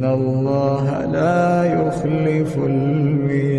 إن الله لا يخلف الميعاد